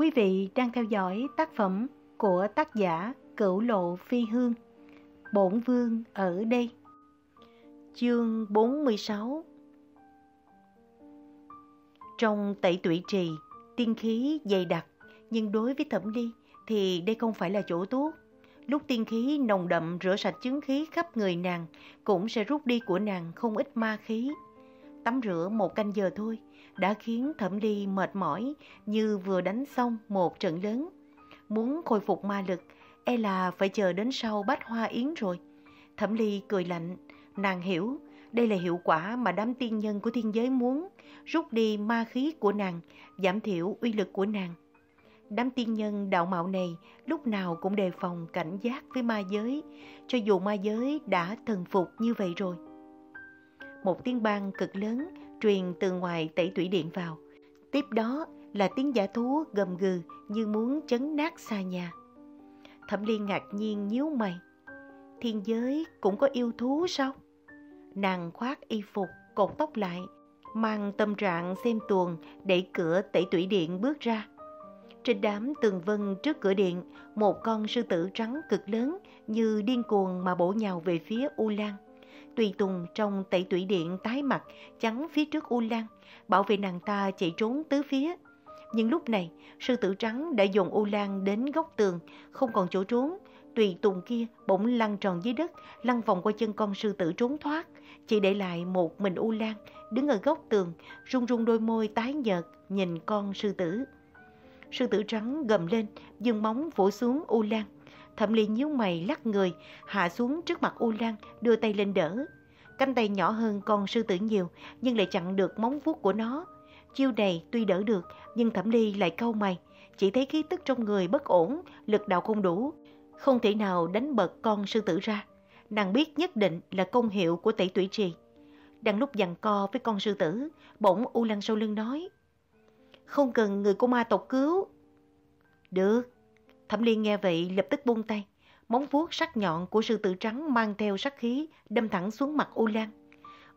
Quý vị đang theo dõi tác phẩm của tác giả Cửu Lộ Phi Hương. Bổn Vương ở đây. Chương 46 Trong tẩy tụy trì, tiên khí dày đặc, nhưng đối với Thẩm Ly thì đây không phải là chỗ tốt. Lúc tiên khí nồng đậm rửa sạch chứng khí khắp người nàng cũng sẽ rút đi của nàng không ít ma khí. Tắm rửa một canh giờ thôi đã khiến Thẩm Ly mệt mỏi như vừa đánh xong một trận lớn. Muốn khôi phục ma lực, e là phải chờ đến sau bách hoa yến rồi. Thẩm Ly cười lạnh, nàng hiểu đây là hiệu quả mà đám tiên nhân của thiên giới muốn, rút đi ma khí của nàng, giảm thiểu uy lực của nàng. Đám tiên nhân đạo mạo này lúc nào cũng đề phòng cảnh giác với ma giới, cho dù ma giới đã thần phục như vậy rồi. Một tiếng bang cực lớn truyền từ ngoài tẩy tủy điện vào. Tiếp đó là tiếng giả thú gầm gừ như muốn chấn nát xa nhà. Thẩm Liên ngạc nhiên nhíu mày. Thiên giới cũng có yêu thú sao? Nàng khoác y phục, cột tóc lại, mang tâm trạng xem tuồng đẩy cửa tẩy tủy điện bước ra. Trên đám tường vân trước cửa điện, một con sư tử trắng cực lớn như điên cuồng mà bổ nhào về phía U Lan. Tùy Tùng trong tẩy tủy điện tái mặt chắn phía trước U Lan, bảo vệ nàng ta chạy trốn tứ phía. Nhưng lúc này, sư tử trắng đã dồn U Lan đến góc tường, không còn chỗ trốn. Tùy Tùng kia bỗng lăn tròn dưới đất, lăn vòng qua chân con sư tử trốn thoát. Chỉ để lại một mình U Lan, đứng ở góc tường, run run đôi môi tái nhợt, nhìn con sư tử. Sư tử trắng gầm lên, dừng móng vỗ xuống U Lan. Thẩm Ly nhíu mày lắc người, hạ xuống trước mặt U Lan, đưa tay lên đỡ. Cánh tay nhỏ hơn con sư tử nhiều, nhưng lại chặn được móng vuốt của nó. Chiêu này tuy đỡ được, nhưng Thẩm Ly lại câu mày. Chỉ thấy khí tức trong người bất ổn, lực đạo không đủ. Không thể nào đánh bật con sư tử ra. Nàng biết nhất định là công hiệu của tẩy tủy trì. Đang lúc giằng co với con sư tử, bỗng U Lan sau lưng nói. Không cần người của ma tộc cứu. Được, Thẩm Liên nghe vậy lập tức buông tay. Móng vuốt sắc nhọn của sư tử trắng mang theo sắc khí đâm thẳng xuống mặt U Lan.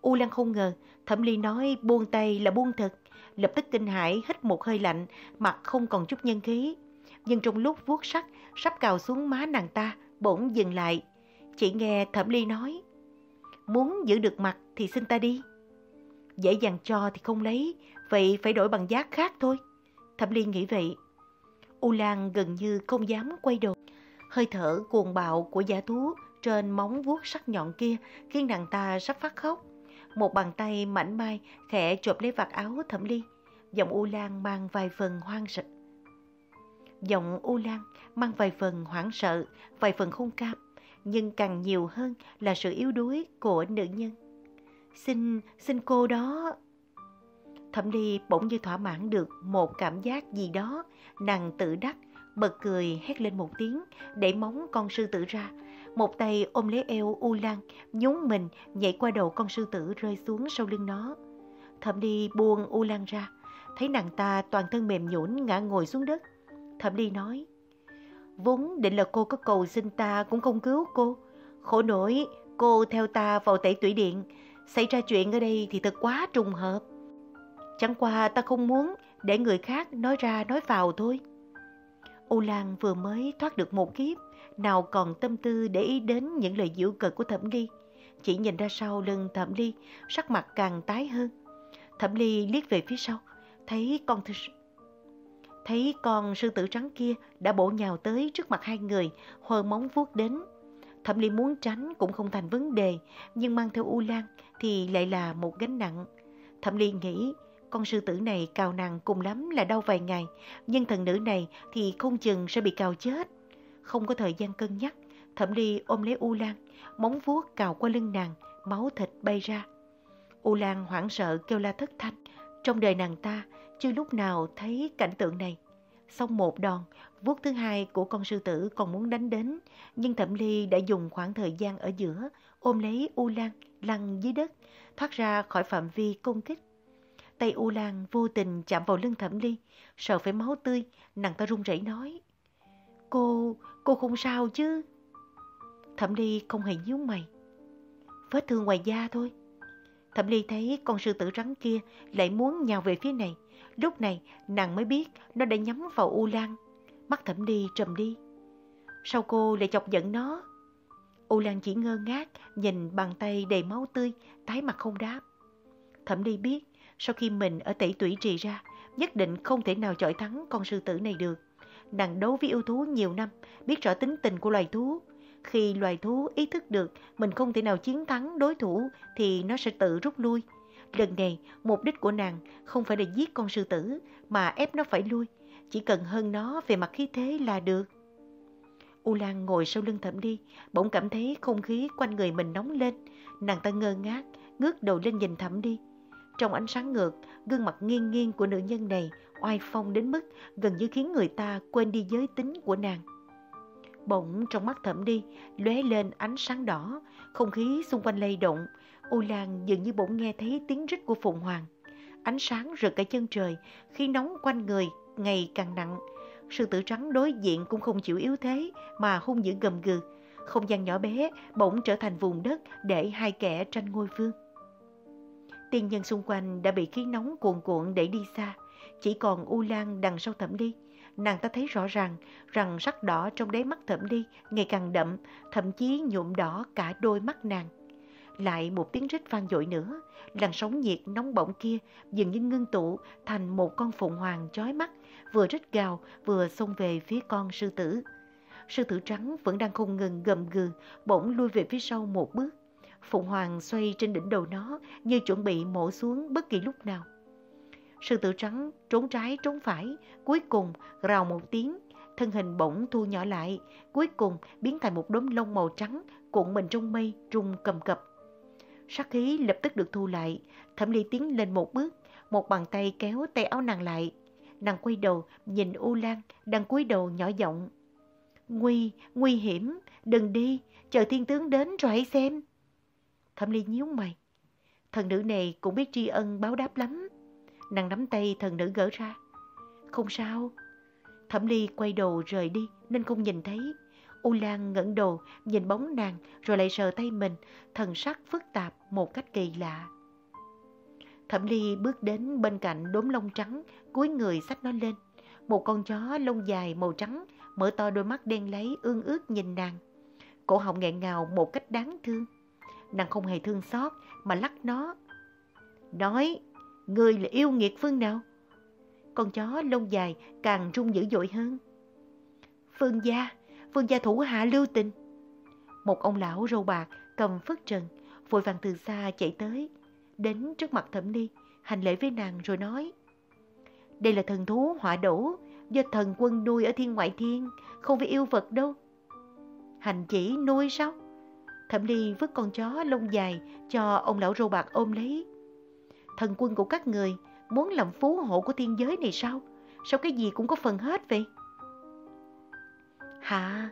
U Lan không ngờ Thẩm Liên nói buông tay là buông thật. Lập tức kinh hãi hít một hơi lạnh, mặt không còn chút nhân khí. Nhưng trong lúc vuốt sắc sắp cào xuống má nàng ta, bỗng dừng lại. Chỉ nghe Thẩm Ly nói Muốn giữ được mặt thì xin ta đi. Dễ dàng cho thì không lấy, vậy phải đổi bằng giá khác thôi. Thẩm Ly nghĩ vậy, U Lan gần như không dám quay đầu. Hơi thở cuồng bạo của giả thú trên móng vuốt sắc nhọn kia khiến nàng ta sắp phát khóc. Một bàn tay mảnh mai khẽ chộp lấy vạt áo thẩm ly. Giọng U Lan mang vài phần hoang sợ. Giọng U Lan mang vài phần hoảng sợ, vài phần không cam, nhưng càng nhiều hơn là sự yếu đuối của nữ nhân. Xin, xin cô đó Thẩm Ly bỗng như thỏa mãn được một cảm giác gì đó, nàng tự đắc, bật cười hét lên một tiếng, để móng con sư tử ra. Một tay ôm lấy eo U Lan, nhún mình nhảy qua đầu con sư tử rơi xuống sau lưng nó. Thẩm Ly buông U Lan ra, thấy nàng ta toàn thân mềm nhũn ngã ngồi xuống đất. Thẩm Ly nói, vốn định là cô có cầu xin ta cũng không cứu cô. Khổ nổi, cô theo ta vào tẩy tủy điện, xảy ra chuyện ở đây thì thật quá trùng hợp. Chẳng qua ta không muốn để người khác nói ra nói vào thôi. U Lan vừa mới thoát được một kiếp, nào còn tâm tư để ý đến những lời giễu cợt của Thẩm Ly. Chỉ nhìn ra sau lưng Thẩm Ly, sắc mặt càng tái hơn. Thẩm Ly liếc về phía sau, thấy con thư... Thấy con sư tử trắng kia đã bổ nhào tới trước mặt hai người, hờ móng vuốt đến. Thẩm Ly muốn tránh cũng không thành vấn đề, nhưng mang theo U Lan thì lại là một gánh nặng. Thẩm Ly nghĩ con sư tử này cào nàng cùng lắm là đau vài ngày, nhưng thần nữ này thì không chừng sẽ bị cào chết. Không có thời gian cân nhắc, Thẩm Ly ôm lấy U Lan, móng vuốt cào qua lưng nàng, máu thịt bay ra. U Lan hoảng sợ kêu la thất thanh. Trong đời nàng ta, chưa lúc nào thấy cảnh tượng này. Xong một đòn, vuốt thứ hai của con sư tử còn muốn đánh đến, nhưng Thẩm Ly đã dùng khoảng thời gian ở giữa, ôm lấy U Lan, lăn dưới đất, thoát ra khỏi phạm vi công kích. Tay U Lan vô tình chạm vào lưng Thẩm Ly, sợ phải máu tươi, nàng ta run rẩy nói. Cô, cô không sao chứ? Thẩm Ly không hề nhíu mày. Vết thương ngoài da thôi. Thẩm Ly thấy con sư tử rắn kia lại muốn nhào về phía này, Lúc này nàng mới biết nó đã nhắm vào U Lan. Mắt thẩm ly trầm đi. Sao cô lại chọc giận nó? U Lan chỉ ngơ ngác, nhìn bàn tay đầy máu tươi, tái mặt không đáp. Thẩm ly biết, sau khi mình ở tẩy tủy trì ra, nhất định không thể nào chọi thắng con sư tử này được. Nàng đấu với yêu thú nhiều năm, biết rõ tính tình của loài thú. Khi loài thú ý thức được mình không thể nào chiến thắng đối thủ thì nó sẽ tự rút lui. Lần này, mục đích của nàng không phải là giết con sư tử mà ép nó phải lui. Chỉ cần hơn nó về mặt khí thế là được. U Lan ngồi sau lưng thẩm đi, bỗng cảm thấy không khí quanh người mình nóng lên. Nàng ta ngơ ngác, ngước đầu lên nhìn thẩm đi. Trong ánh sáng ngược, gương mặt nghiêng nghiêng của nữ nhân này oai phong đến mức gần như khiến người ta quên đi giới tính của nàng. Bỗng trong mắt thẩm đi, lóe lên ánh sáng đỏ, không khí xung quanh lay động. U Lan dường như bỗng nghe thấy tiếng rít của Phụng Hoàng. Ánh sáng rực cả chân trời, khi nóng quanh người ngày càng nặng. Sư tử trắng đối diện cũng không chịu yếu thế mà hung dữ gầm gừ. Không gian nhỏ bé bỗng trở thành vùng đất để hai kẻ tranh ngôi vương. Tiên nhân xung quanh đã bị khí nóng cuồn cuộn để đi xa. Chỉ còn U Lan đằng sau thẩm đi. Nàng ta thấy rõ ràng rằng sắc đỏ trong đáy mắt thẩm đi ngày càng đậm, thậm chí nhuộm đỏ cả đôi mắt nàng. Lại một tiếng rít vang dội nữa, làn sóng nhiệt nóng bỏng kia dường như ngưng tụ thành một con phụng hoàng chói mắt, vừa rít gào vừa xông về phía con sư tử. Sư tử trắng vẫn đang không ngừng gầm gừ, bỗng lui về phía sau một bước. Phụng hoàng xoay trên đỉnh đầu nó như chuẩn bị mổ xuống bất kỳ lúc nào. Sư tử trắng trốn trái trốn phải, cuối cùng rào một tiếng, thân hình bỗng thu nhỏ lại, cuối cùng biến thành một đốm lông màu trắng cuộn mình trong mây rung cầm cập. Sát khí lập tức được thu lại, Thẩm Ly tiến lên một bước, một bàn tay kéo tay áo nàng lại. Nàng quay đầu nhìn U Lan đang cúi đầu nhỏ giọng. Nguy, nguy hiểm, đừng đi, chờ thiên tướng đến rồi hãy xem. Thẩm Ly nhíu mày. Thần nữ này cũng biết tri ân báo đáp lắm. Nàng nắm tay thần nữ gỡ ra. Không sao. Thẩm Ly quay đầu rời đi nên không nhìn thấy. U Lan ngẩng đầu nhìn bóng nàng rồi lại sờ tay mình, thần sắc phức tạp một cách kỳ lạ. Thẩm Ly bước đến bên cạnh đốm lông trắng, cúi người xách nó lên. Một con chó lông dài màu trắng, mở to đôi mắt đen lấy ương ướt nhìn nàng. Cổ họng nghẹn ngào một cách đáng thương. Nàng không hề thương xót mà lắc nó. Nói, người là yêu nghiệt phương nào? Con chó lông dài càng rung dữ dội hơn. Phương gia, Phương gia thủ hạ lưu tình. Một ông lão râu bạc cầm phất trần, vội vàng từ xa chạy tới, đến trước mặt thẩm ly, hành lễ với nàng rồi nói. Đây là thần thú họa đổ, do thần quân nuôi ở thiên ngoại thiên, không phải yêu vật đâu. Hành chỉ nuôi sao? Thẩm ly vứt con chó lông dài cho ông lão râu bạc ôm lấy. Thần quân của các người muốn làm phú hộ của thiên giới này sao? Sao cái gì cũng có phần hết vậy? Hả?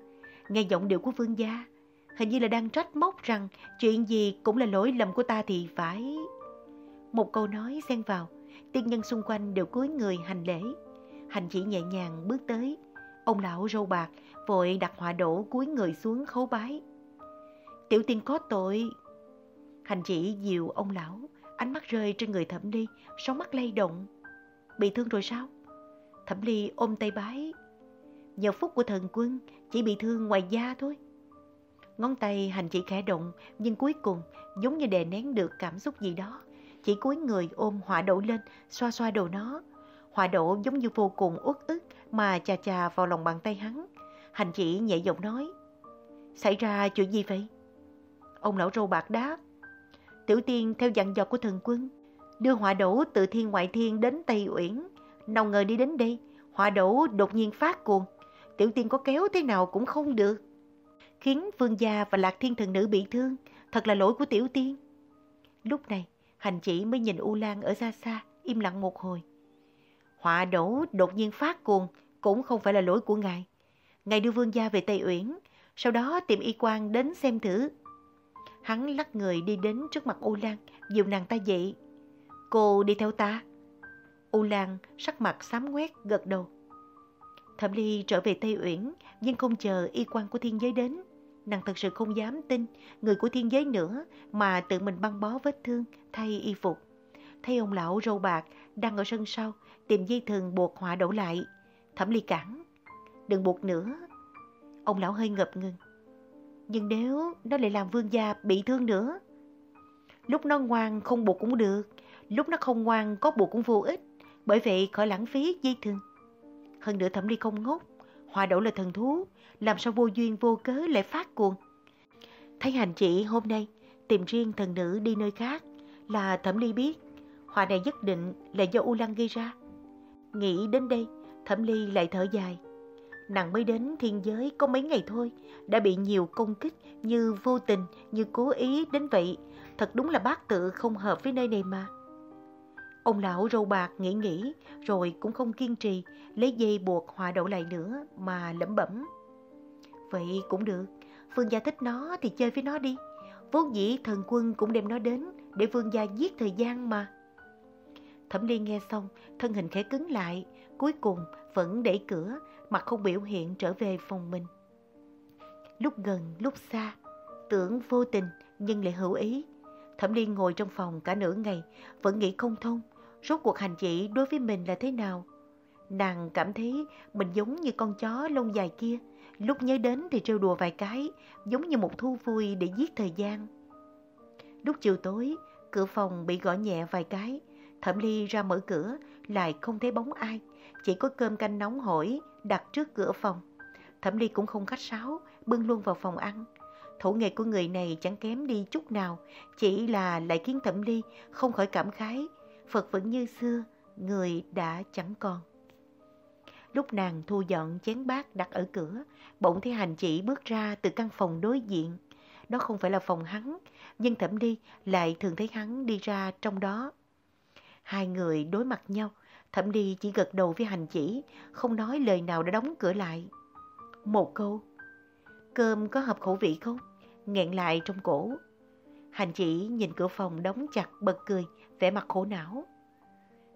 Nghe giọng điệu của vương gia, hình như là đang trách móc rằng chuyện gì cũng là lỗi lầm của ta thì phải... Một câu nói xen vào, tiên nhân xung quanh đều cúi người hành lễ. Hành chỉ nhẹ nhàng bước tới. Ông lão râu bạc vội đặt họa đổ cúi người xuống khấu bái. Tiểu tiên có tội. Hành chỉ dìu ông lão, ánh mắt rơi trên người thẩm ly, sóng mắt lay động. Bị thương rồi sao? Thẩm ly ôm tay bái, nhờ phúc của thần quân chỉ bị thương ngoài da thôi. Ngón tay hành chỉ khẽ động nhưng cuối cùng giống như đè nén được cảm xúc gì đó. Chỉ cúi người ôm họa đậu lên, xoa xoa đầu nó. Họa đậu giống như vô cùng uất ức mà chà chà vào lòng bàn tay hắn. Hành chỉ nhẹ giọng nói. Xảy ra chuyện gì vậy? Ông lão râu bạc đáp. Tiểu tiên theo dặn dò của thần quân, đưa họa đổ từ thiên ngoại thiên đến Tây Uyển. Nào ngờ đi đến đây, họa đổ đột nhiên phát cuồng, tiểu tiên có kéo thế nào cũng không được. Khiến vương gia và lạc thiên thần nữ bị thương, thật là lỗi của tiểu tiên. Lúc này, hành chỉ mới nhìn U Lan ở xa xa, im lặng một hồi. Họa đổ đột nhiên phát cuồng, cũng không phải là lỗi của ngài. Ngài đưa vương gia về Tây Uyển, sau đó tìm y quan đến xem thử. Hắn lắc người đi đến trước mặt U Lan, dìu nàng ta dậy. Cô đi theo ta. U Lan sắc mặt xám quét gật đầu. Thẩm Ly trở về Tây Uyển, nhưng không chờ y quan của thiên giới đến. Nàng thật sự không dám tin người của thiên giới nữa mà tự mình băng bó vết thương thay y phục. thấy ông lão râu bạc đang ở sân sau tìm dây thừng buộc họa đổ lại. Thẩm ly cản. Đừng buộc nữa. Ông lão hơi ngập ngừng. Nhưng nếu nó lại làm vương gia bị thương nữa. Lúc nó ngoan không buộc cũng được. Lúc nó không ngoan có buộc cũng vô ích. Bởi vậy khỏi lãng phí dây thừng. Hơn nữa thẩm ly không ngốc. hòa đậu là thần thú. Làm sao vô duyên vô cớ lại phát cuồng. Thấy hành chị hôm nay tìm riêng thần nữ đi nơi khác là thẩm ly biết. hòa này nhất định là do U Lăng gây ra. Nghĩ đến đây, thẩm ly lại thở dài. Nàng mới đến thiên giới có mấy ngày thôi, đã bị nhiều công kích như vô tình, như cố ý đến vậy. Thật đúng là bác tự không hợp với nơi này mà. Ông lão râu bạc nghĩ nghĩ, rồi cũng không kiên trì, lấy dây buộc hòa đậu lại nữa mà lẩm bẩm. Vậy cũng được, Vương gia thích nó thì chơi với nó đi. Vốn dĩ thần quân cũng đem nó đến để vương gia giết thời gian mà. Thẩm Ly nghe xong, thân hình khẽ cứng lại, cuối cùng vẫn đẩy cửa, mặt không biểu hiện trở về phòng mình. Lúc gần, lúc xa, tưởng vô tình nhưng lại hữu ý. Thẩm Ly ngồi trong phòng cả nửa ngày, vẫn nghĩ không thông, rốt cuộc hành chỉ đối với mình là thế nào. Nàng cảm thấy mình giống như con chó lông dài kia, lúc nhớ đến thì trêu đùa vài cái, giống như một thu vui để giết thời gian. Lúc chiều tối, cửa phòng bị gõ nhẹ vài cái, Thẩm Ly ra mở cửa, lại không thấy bóng ai, chỉ có cơm canh nóng hổi đặt trước cửa phòng. Thẩm Ly cũng không khách sáo, bưng luôn vào phòng ăn. Thủ nghệ của người này chẳng kém đi chút nào, chỉ là lại khiến Thẩm Ly không khỏi cảm khái, Phật vẫn như xưa, người đã chẳng còn. Lúc nàng thu dọn chén bát đặt ở cửa, bỗng thấy hành chỉ bước ra từ căn phòng đối diện. Đó không phải là phòng hắn, nhưng Thẩm Ly lại thường thấy hắn đi ra trong đó. Hai người đối mặt nhau, Thẩm đi chỉ gật đầu với hành chỉ, không nói lời nào đã đóng cửa lại. Một câu, cơm có hợp khẩu vị không? Nghẹn lại trong cổ. Hành chỉ nhìn cửa phòng đóng chặt bật cười, vẻ mặt khổ não.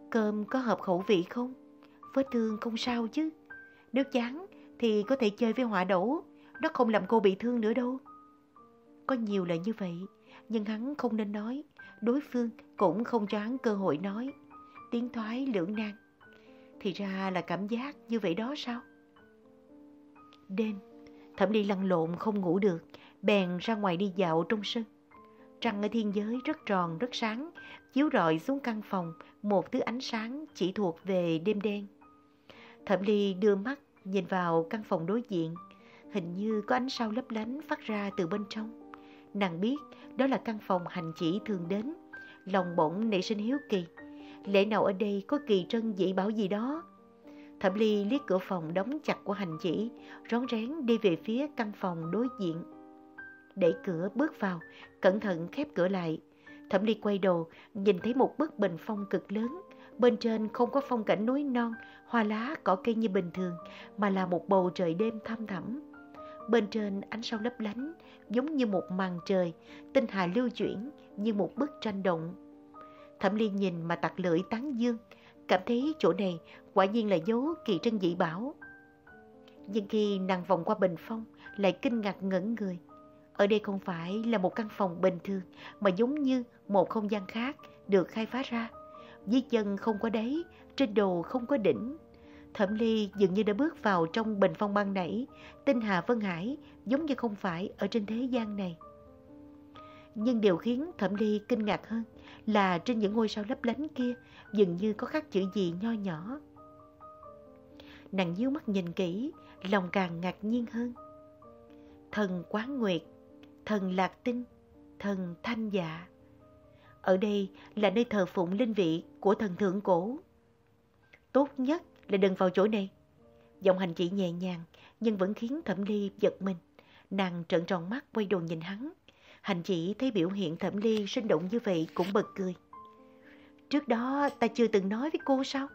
Cơm có hợp khẩu vị không? Vết thương không sao chứ. Nếu chán thì có thể chơi với họa đổ, nó không làm cô bị thương nữa đâu. Có nhiều lời như vậy, nhưng hắn không nên nói, đối phương cũng không cho hắn cơ hội nói. Tiếng thoái lưỡng nan. Thì ra là cảm giác như vậy đó sao? Đêm, Thẩm Ly lăn lộn không ngủ được, bèn ra ngoài đi dạo trong sân. Trăng ở thiên giới rất tròn, rất sáng, chiếu rọi xuống căn phòng một thứ ánh sáng chỉ thuộc về đêm đen. Thẩm Ly đưa mắt nhìn vào căn phòng đối diện, hình như có ánh sao lấp lánh phát ra từ bên trong. Nàng biết đó là căn phòng hành chỉ thường đến, lòng bỗng nảy sinh hiếu kỳ. Lẽ nào ở đây có kỳ trân dị bảo gì đó? Thẩm Ly liếc cửa phòng đóng chặt của hành chỉ, rón rén đi về phía căn phòng đối diện. Đẩy cửa bước vào, cẩn thận khép cửa lại. Thẩm Ly quay đầu, nhìn thấy một bức bình phong cực lớn. Bên trên không có phong cảnh núi non, hoa lá, cỏ cây như bình thường, mà là một bầu trời đêm thăm thẳm. Bên trên ánh sao lấp lánh, giống như một màn trời, tinh hà lưu chuyển như một bức tranh động. Thẩm Ly nhìn mà tặc lưỡi tán dương, cảm thấy chỗ này quả nhiên là dấu kỳ trân dị bảo. Nhưng khi nàng vòng qua bình phong, lại kinh ngạc ngẩn người. Ở đây không phải là một căn phòng bình thường, mà giống như một không gian khác được khai phá ra. Dưới chân không có đáy, trên đồ không có đỉnh. Thẩm Ly dường như đã bước vào trong bình phong ban nãy, tinh Hà Vân Hải giống như không phải ở trên thế gian này. Nhưng điều khiến Thẩm Ly kinh ngạc hơn là trên những ngôi sao lấp lánh kia dường như có khắc chữ gì nho nhỏ. Nàng nhíu mắt nhìn kỹ, lòng càng ngạc nhiên hơn. Thần Quán Nguyệt, thần Lạc Tinh, thần Thanh Dạ. Ở đây là nơi thờ phụng linh vị của thần thượng cổ. Tốt nhất là đừng vào chỗ này. Giọng hành chỉ nhẹ nhàng, nhưng vẫn khiến Thẩm Ly giật mình. Nàng trợn tròn mắt, quay đầu nhìn hắn. Hành chỉ thấy biểu hiện Thẩm Ly sinh động như vậy cũng bật cười. Trước đó ta chưa từng nói với cô sao?